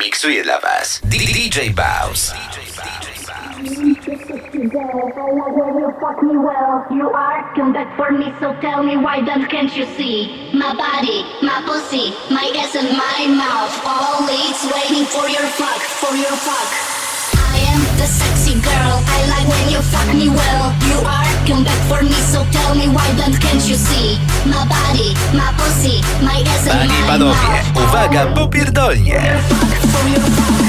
miksuje dla Was DJ well. You are come back for me, so tell me why then can't you see? My body, my pussy, my ass and my mouth. All it's waiting for your fuck, for your fuck. Girl. I like when you fuck me well. You are come back for me, so tell me why then can't you see? My body, my pussy, my ass and Panie i panowie, uwaga, popierdolnie! For your fuck, for your fuck.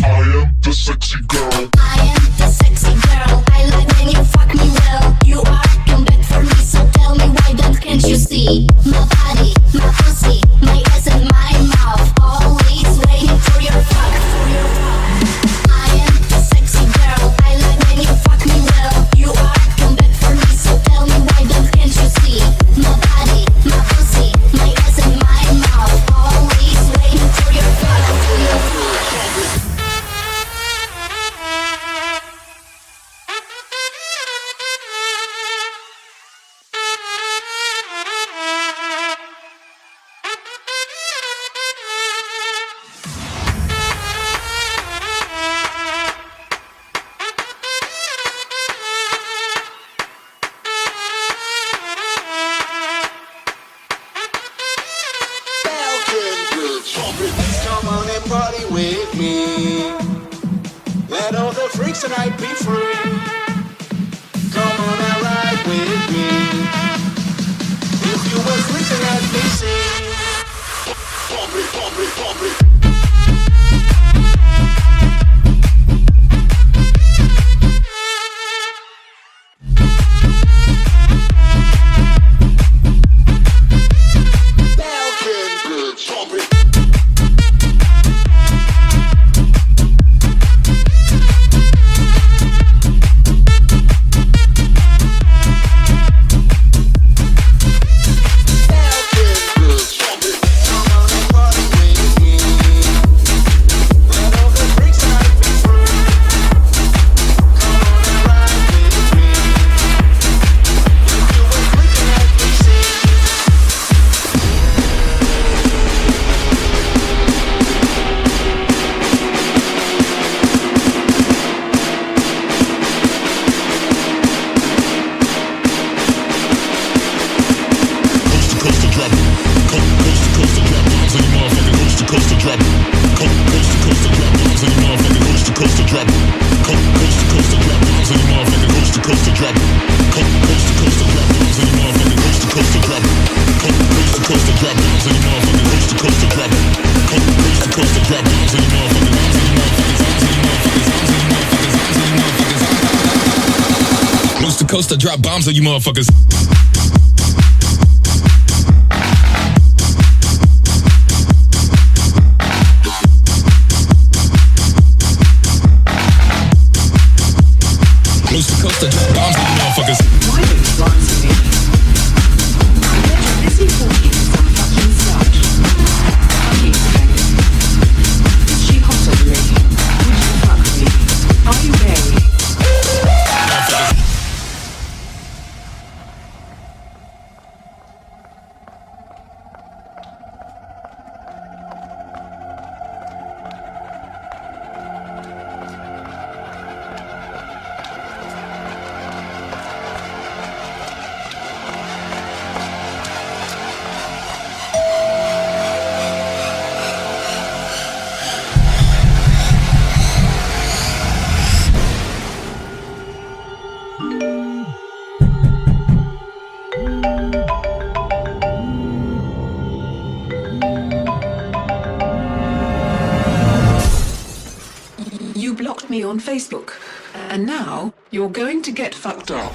I am the sexy girl. My coast to drop. Coast to coast to drop bombs on your motherfucking coast to coast to drop. Co- Coast to coast to drop bombs on your motherfucking coast to coast to drop. Co- Coast to coast to drop bombs on your motherfucking coast to coast to drop. Co- Coast to coast to drop bombs on your motherfucking coast to coast to drop. Co- Coast to coast to drop bombs on your motherfucking Coast to coast to drop bombs on you motherfuckers. Bombs on motherfuckers. Facebook, and now you're going to get fucked up.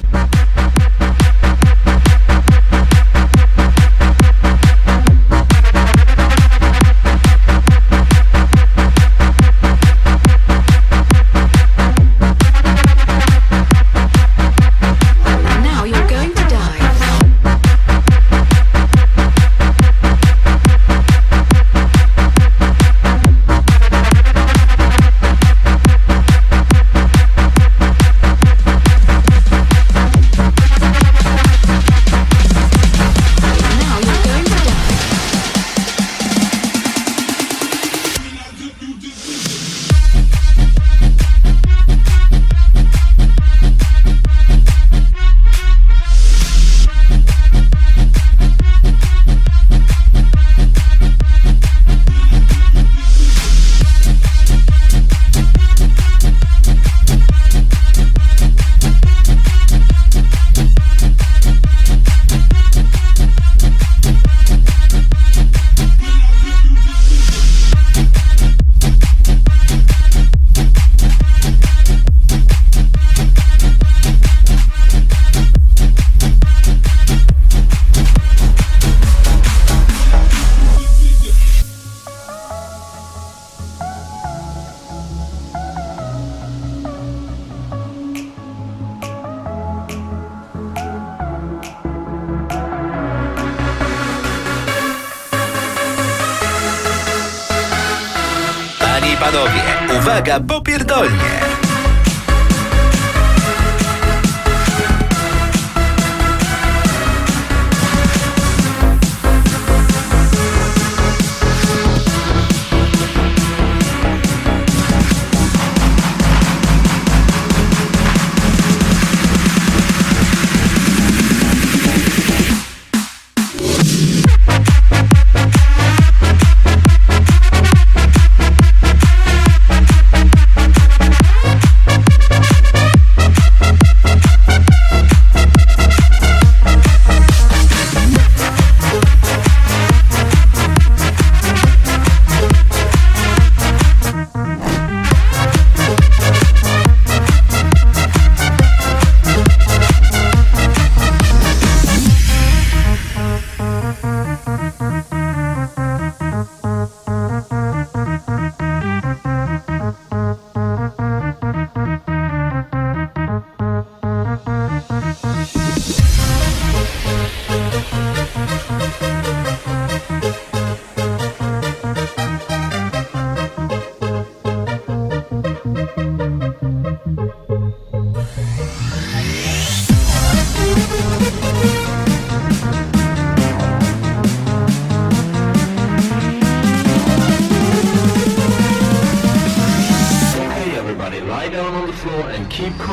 Floor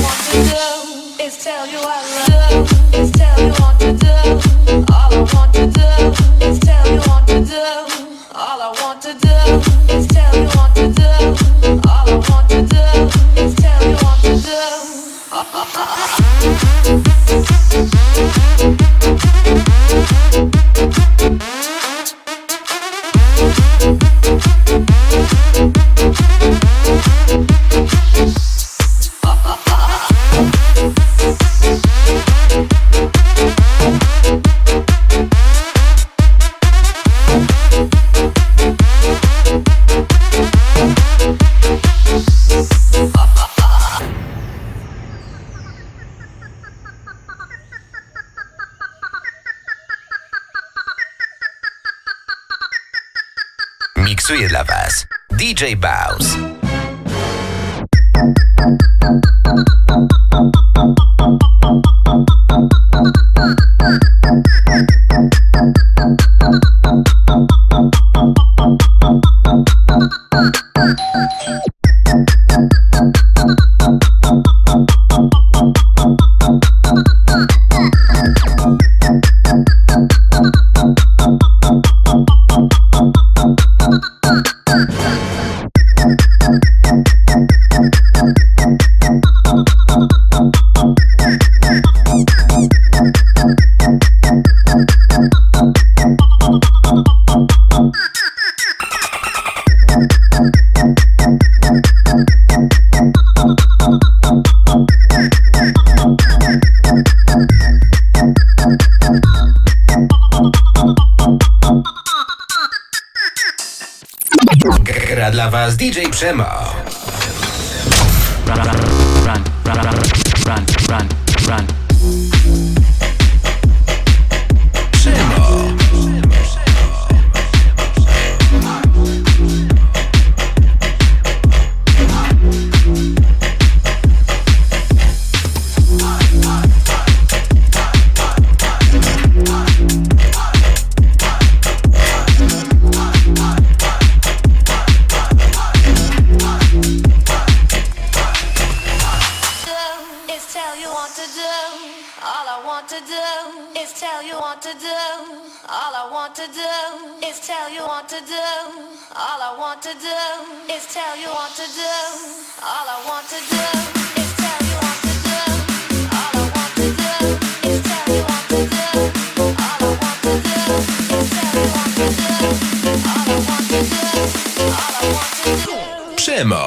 DJ Baus. Gra dla Was DJ Przemo. run, to do. All I want to do is tell you what to do. All I want to do is tell you what to do. All I want to do is tell you what to do. All I want to do is tell you what to do. All I want to do. All I want to do. Przemo.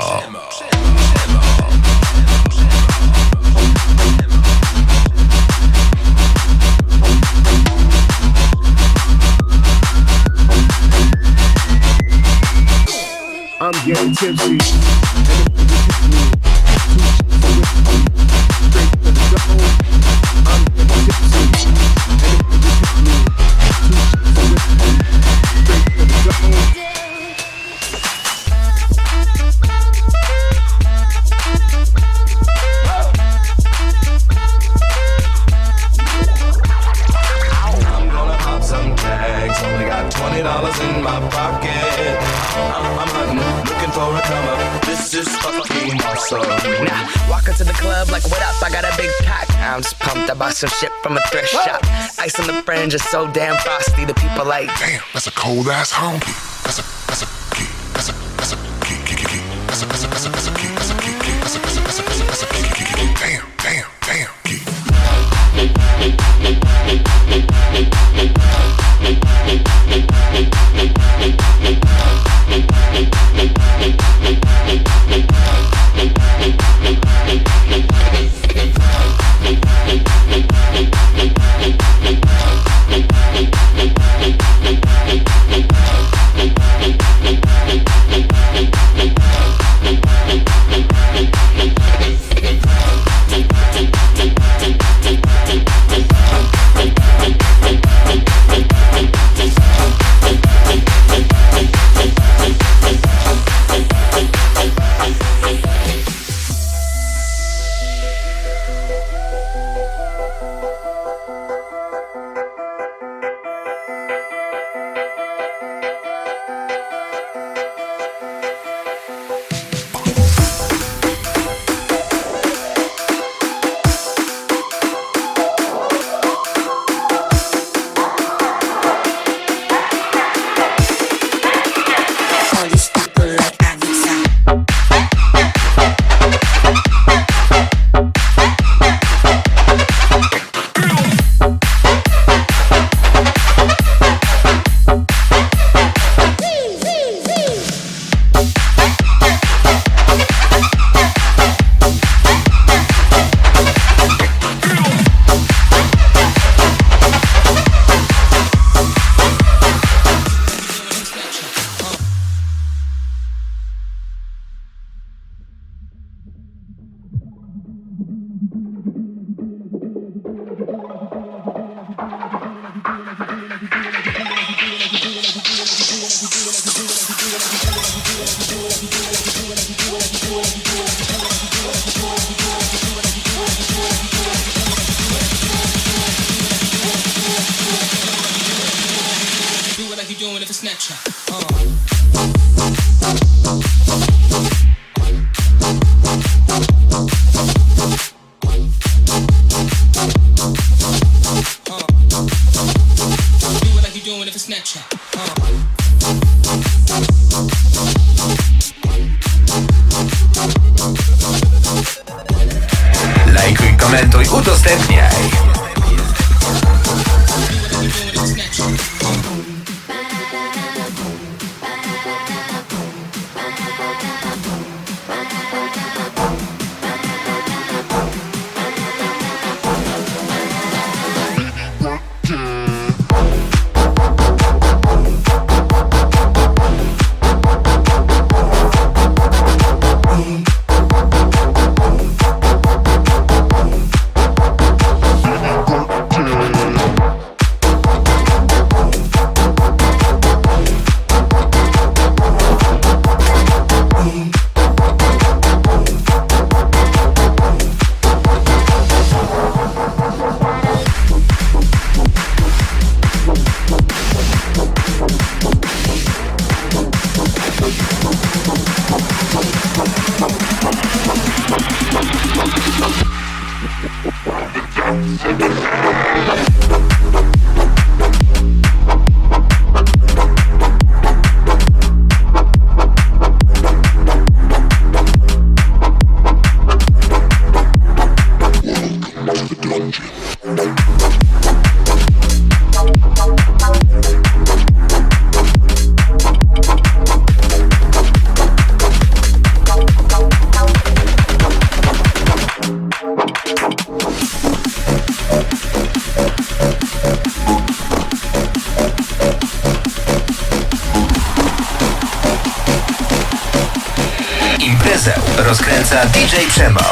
I'm getting tipsy. I'm. I'm, for a come up. This is fucking awesome. Nah, walk into the club like, what up? I got a big pack. I'm just pumped. I bought some shit from a thrift shop. Ice on the fringe is so damn frosty. The people like, Damn, that's a cold ass honky. That's a Snapchat. Uh. Rozkręca DJ Przemo.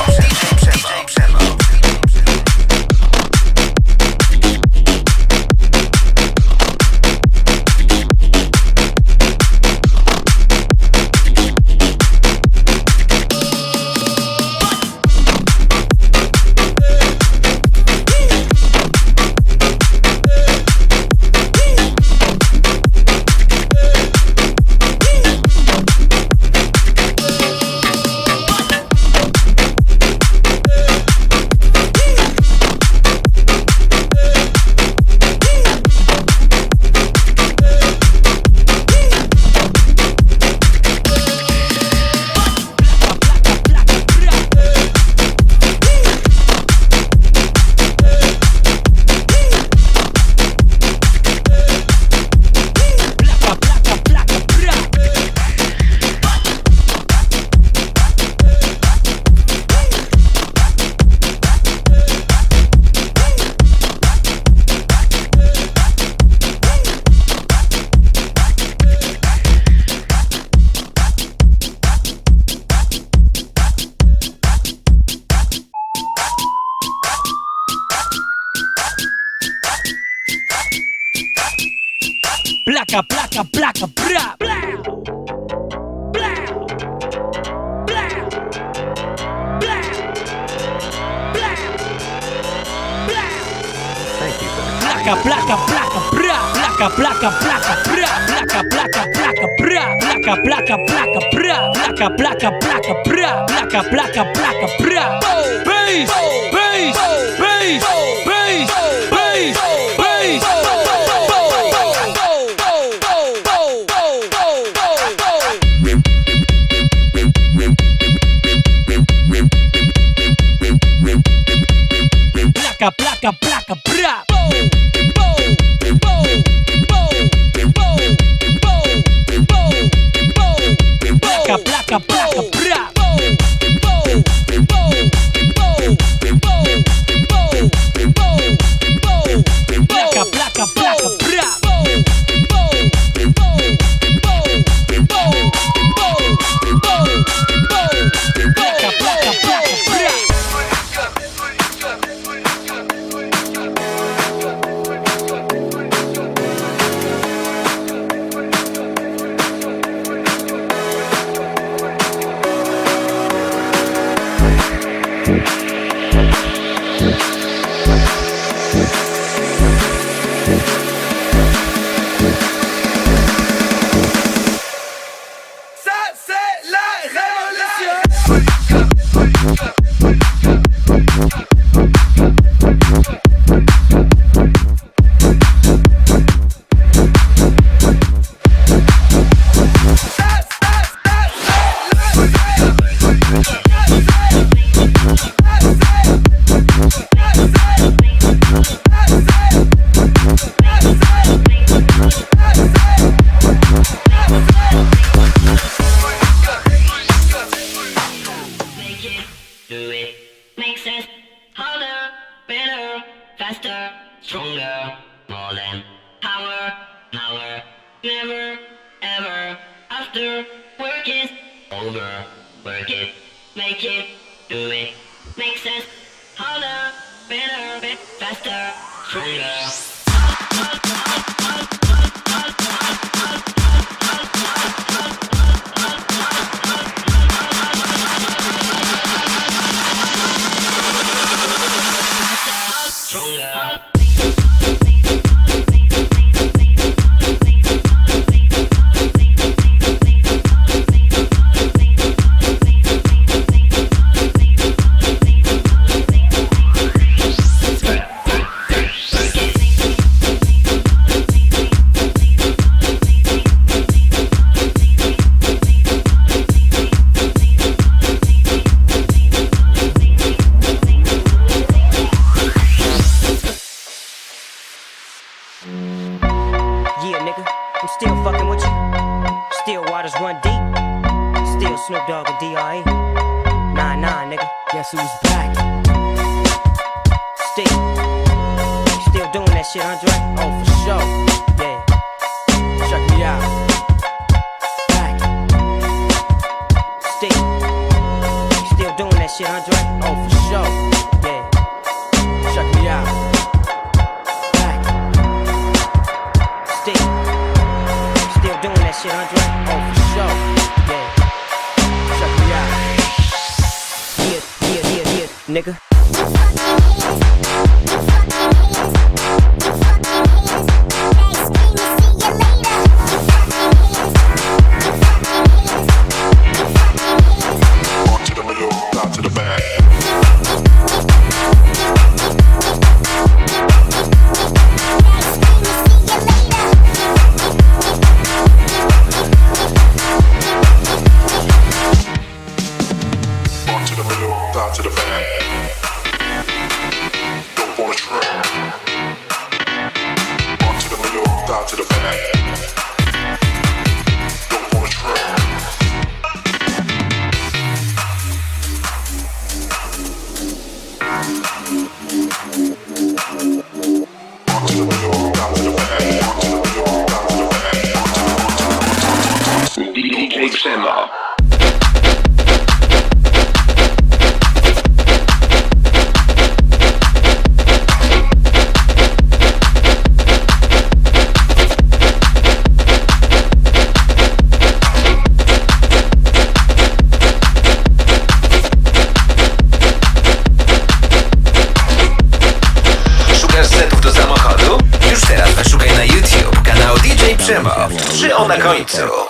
Placa, placa, placa, bra, placa, placa, placa, bra, placa, placa, placa, bra, placa, placa, placa, bra, placa, placa, placa, bra. Bass, bass, bass, bass, bass, bass. Placa, placa, placa. Placa, it makes us harder, better, faster, stronger, more than power, power, never, ever, after, work is over, work it, make it, do it, makes us harder, better, faster, stronger. Wait, so